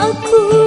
aku.